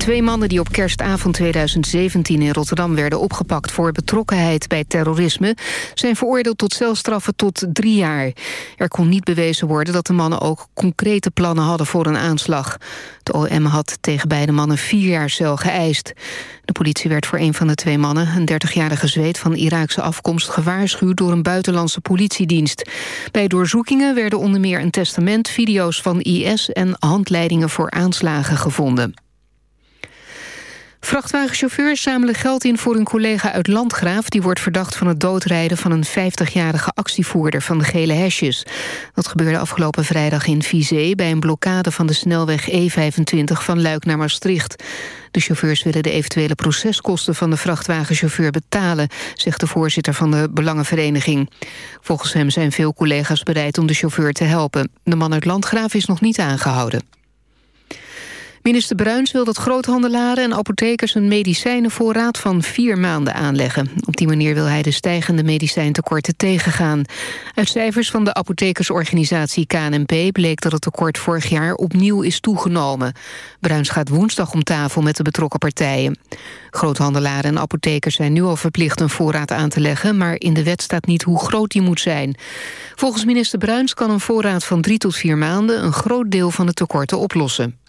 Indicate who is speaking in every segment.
Speaker 1: Twee mannen die op kerstavond 2017 in Rotterdam werden opgepakt... voor betrokkenheid bij terrorisme... zijn veroordeeld tot celstraffen tot drie jaar. Er kon niet bewezen worden dat de mannen ook concrete plannen hadden voor een aanslag. De OM had tegen beide mannen vier jaar cel geëist. De politie werd voor een van de twee mannen, een 30-jarige zweet van Iraakse afkomst, gewaarschuwd door een buitenlandse politiedienst. Bij doorzoekingen werden onder meer een testament, video's van IS en handleidingen voor aanslagen gevonden. Vrachtwagenchauffeurs zamelen geld in voor een collega uit Landgraaf... die wordt verdacht van het doodrijden van een 50-jarige actievoerder van de gele hesjes. Dat gebeurde afgelopen vrijdag in Vizé... bij een blokkade van de snelweg E25 van Luik naar Maastricht. De chauffeurs willen de eventuele proceskosten van de vrachtwagenchauffeur betalen... zegt de voorzitter van de Belangenvereniging. Volgens hem zijn veel collega's bereid om de chauffeur te helpen. De man uit Landgraaf is nog niet aangehouden. Minister Bruins wil dat groothandelaren en apothekers een medicijnenvoorraad van vier maanden aanleggen. Op die manier wil hij de stijgende medicijntekorten tegengaan. Uit cijfers van de apothekersorganisatie KNP bleek dat het tekort vorig jaar opnieuw is toegenomen. Bruins gaat woensdag om tafel met de betrokken partijen. Groothandelaren en apothekers zijn nu al verplicht een voorraad aan te leggen, maar in de wet staat niet hoe groot die moet zijn. Volgens minister Bruins kan een voorraad van drie tot vier maanden een groot deel van de tekorten oplossen.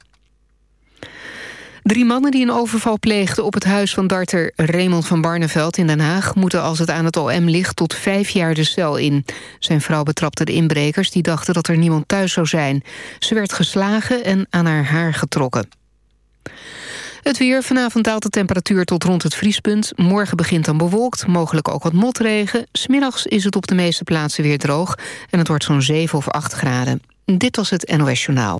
Speaker 1: Drie mannen die een overval pleegden op het huis van darter Raymond van Barneveld in Den Haag... moeten als het aan het OM ligt tot vijf jaar de cel in. Zijn vrouw betrapte de inbrekers die dachten dat er niemand thuis zou zijn. Ze werd geslagen en aan haar haar getrokken. Het weer. Vanavond daalt de temperatuur tot rond het vriespunt. Morgen begint dan bewolkt, mogelijk ook wat motregen. Smiddags is het op de meeste plaatsen weer droog... en het wordt zo'n 7 of 8 graden. Dit was het NOS Journaal.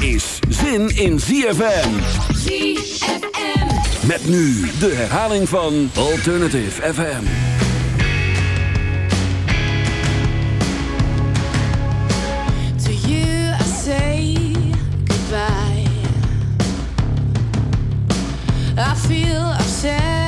Speaker 2: is zin in ZFM.
Speaker 3: ZFM.
Speaker 2: Met nu de herhaling van Alternative FM.
Speaker 4: To you I say goodbye. I feel I've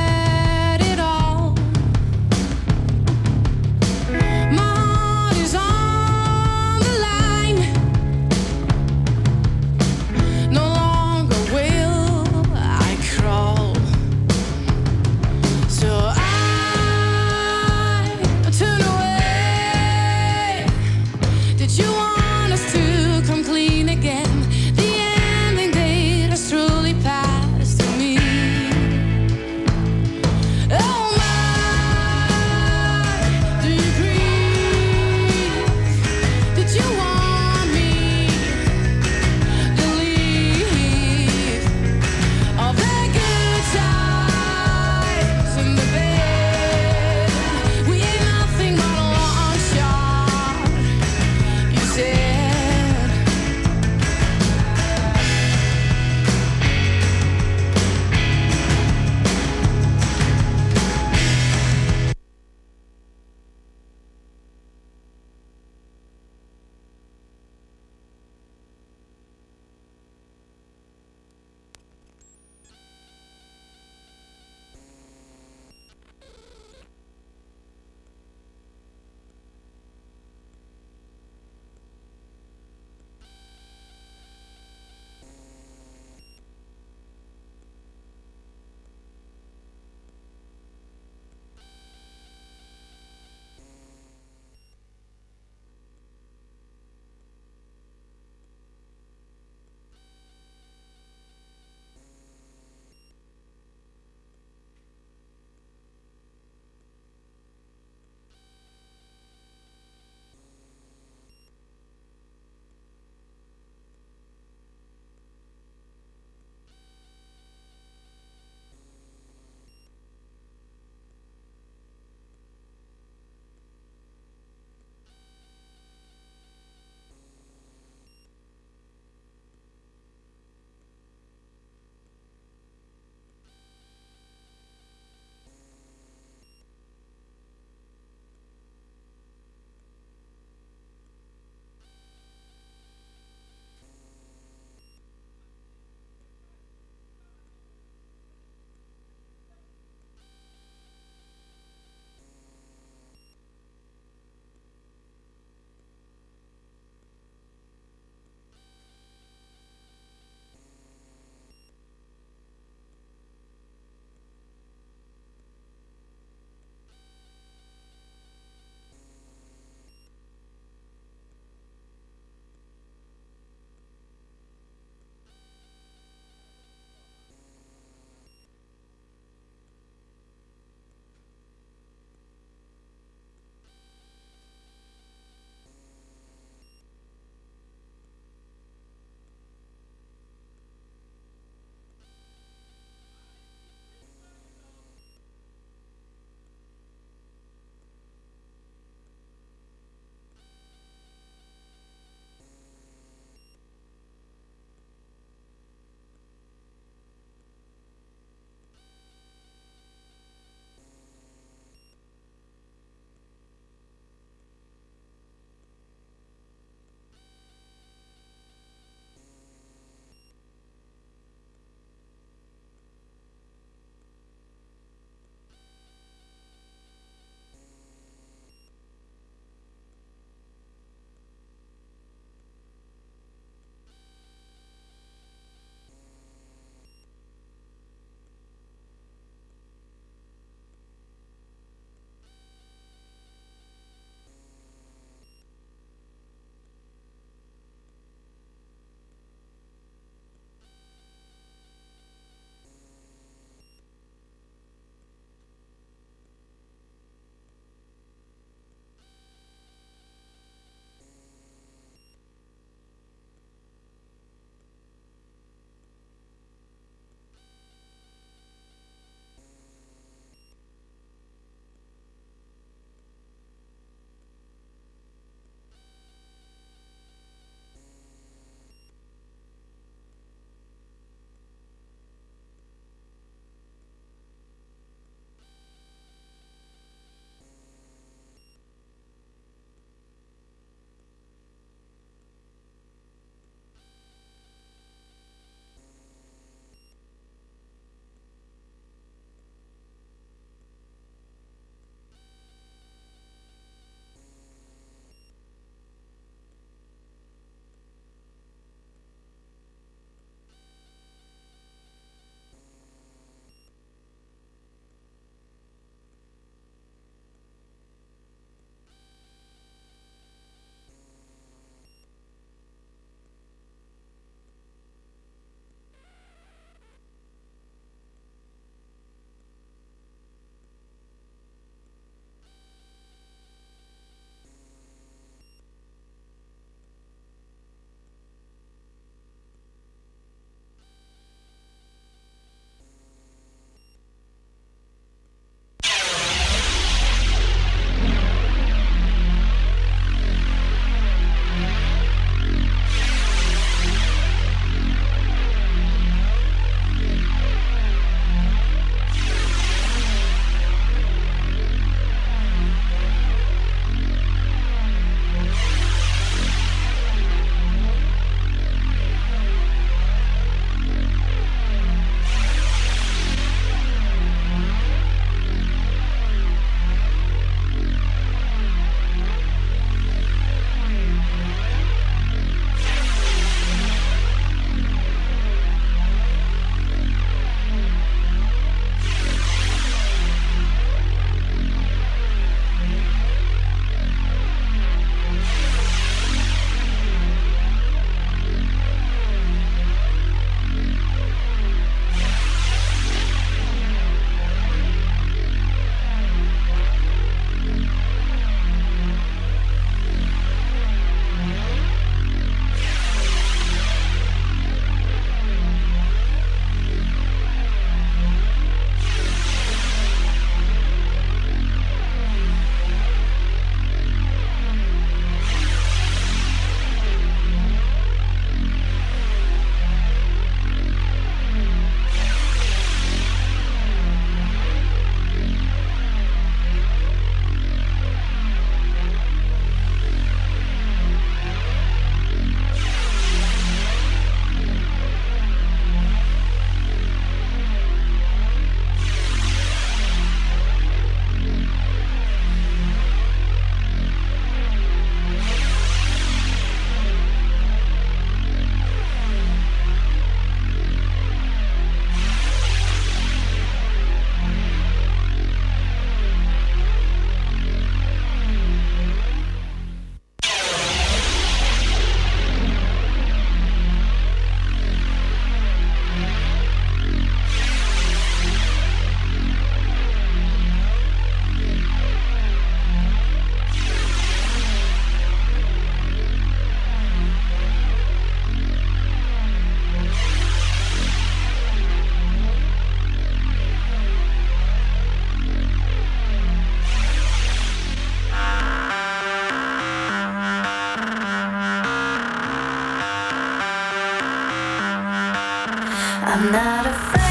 Speaker 5: I'm not afraid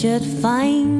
Speaker 6: should find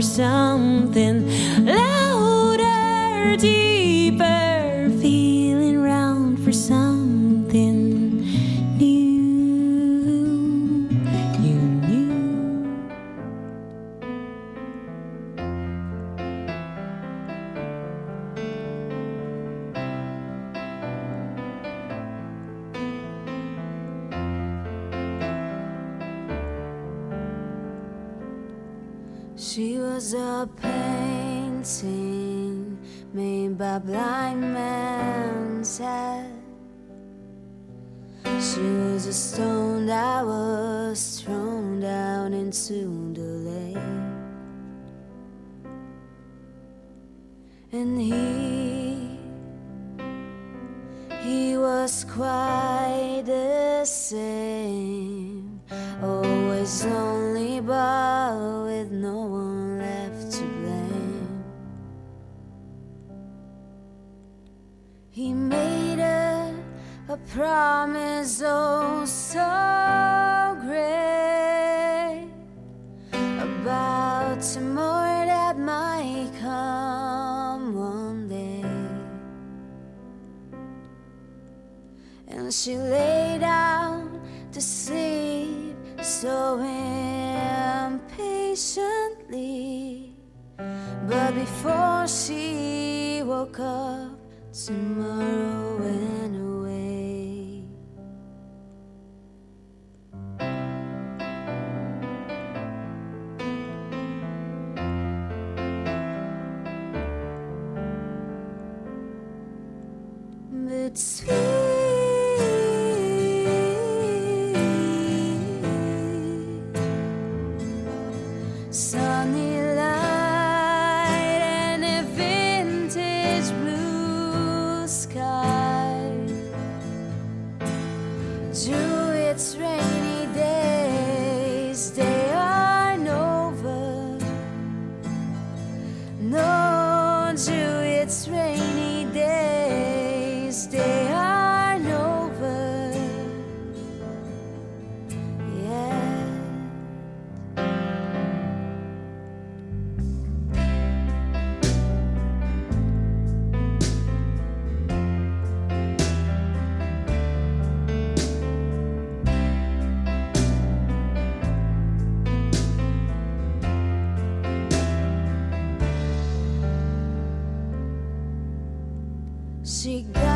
Speaker 6: for something
Speaker 4: and he he was quite the same. Always lonely but with no one left to blame. He made a, a promise oh so she lay down to sleep so impatiently. But before she woke up tomorrow. she got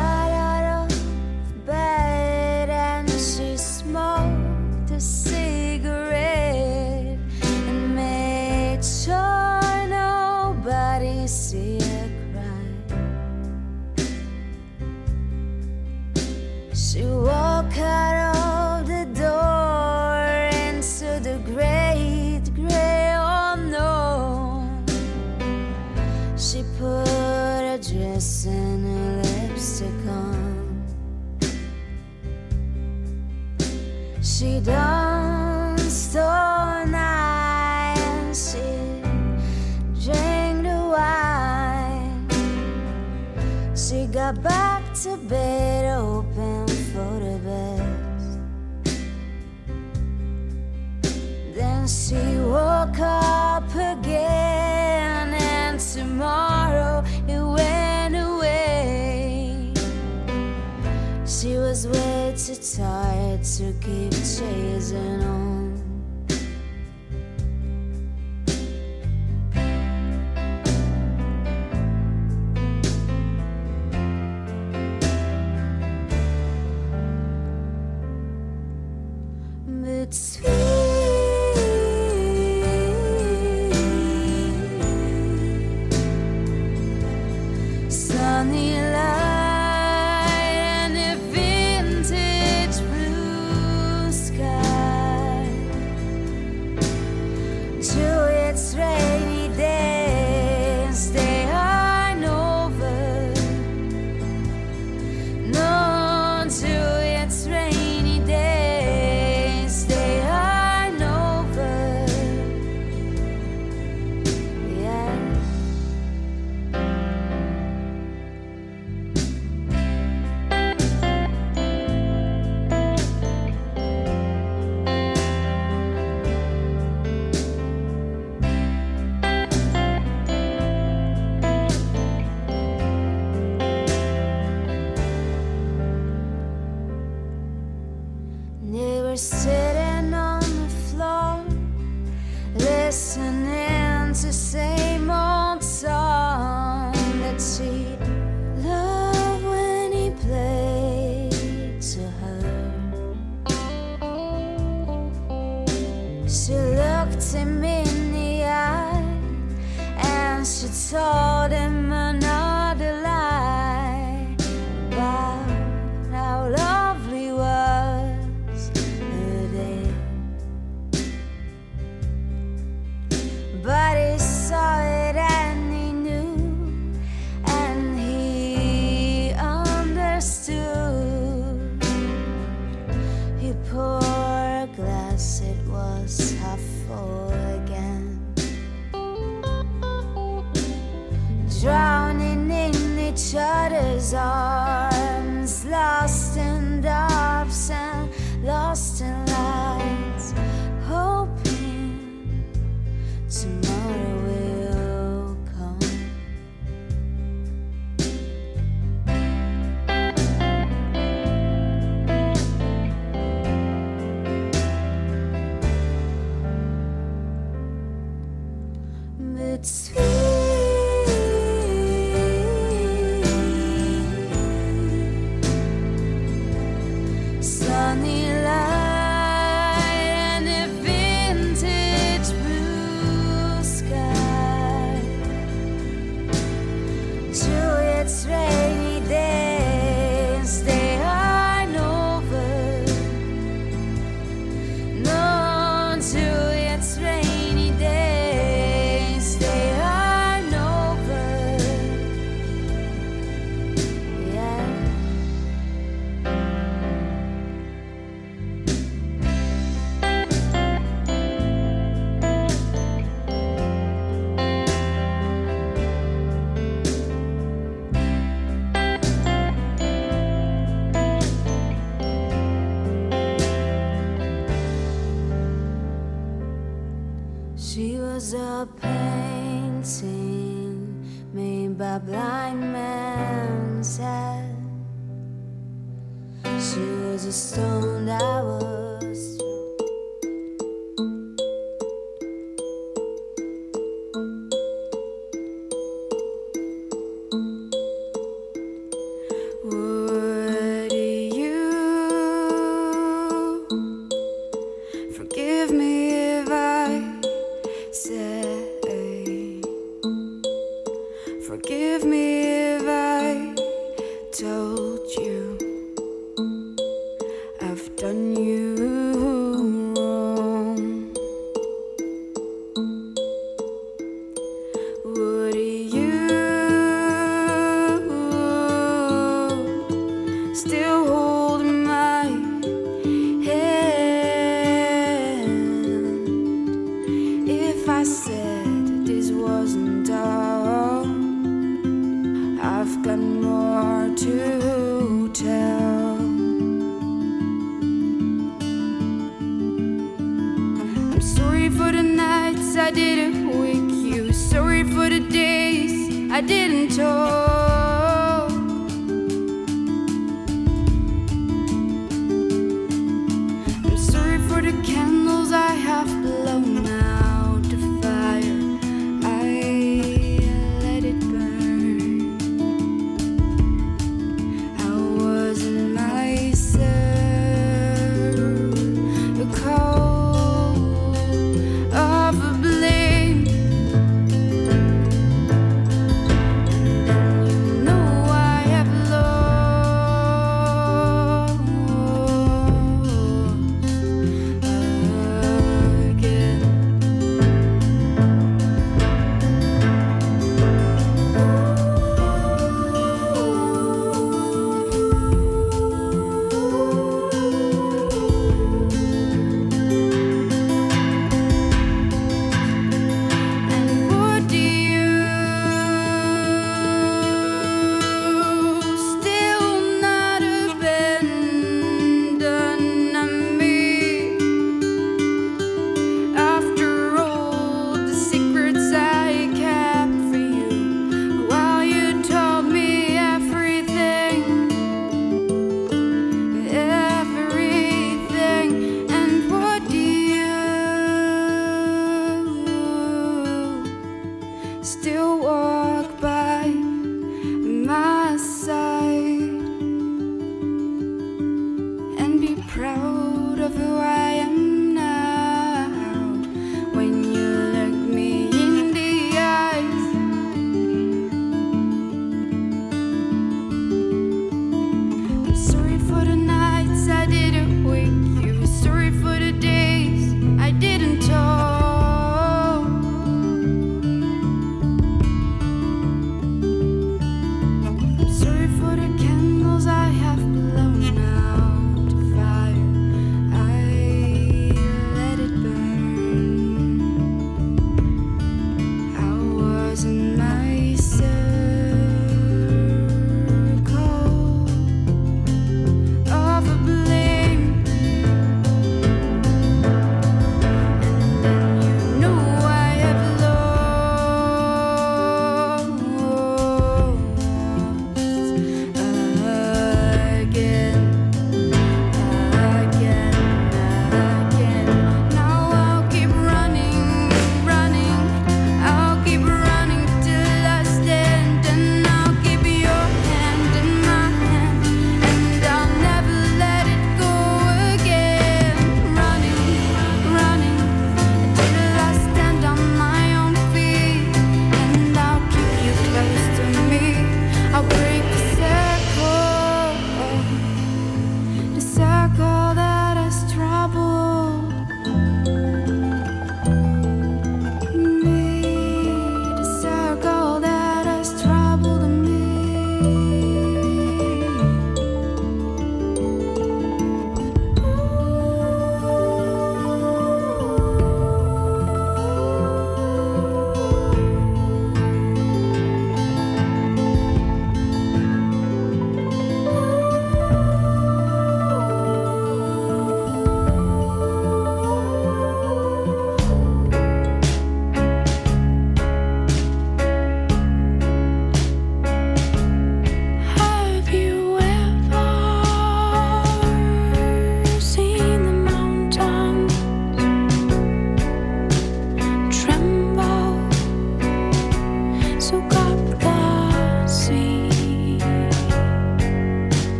Speaker 7: sweet,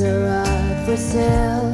Speaker 4: are up for sale.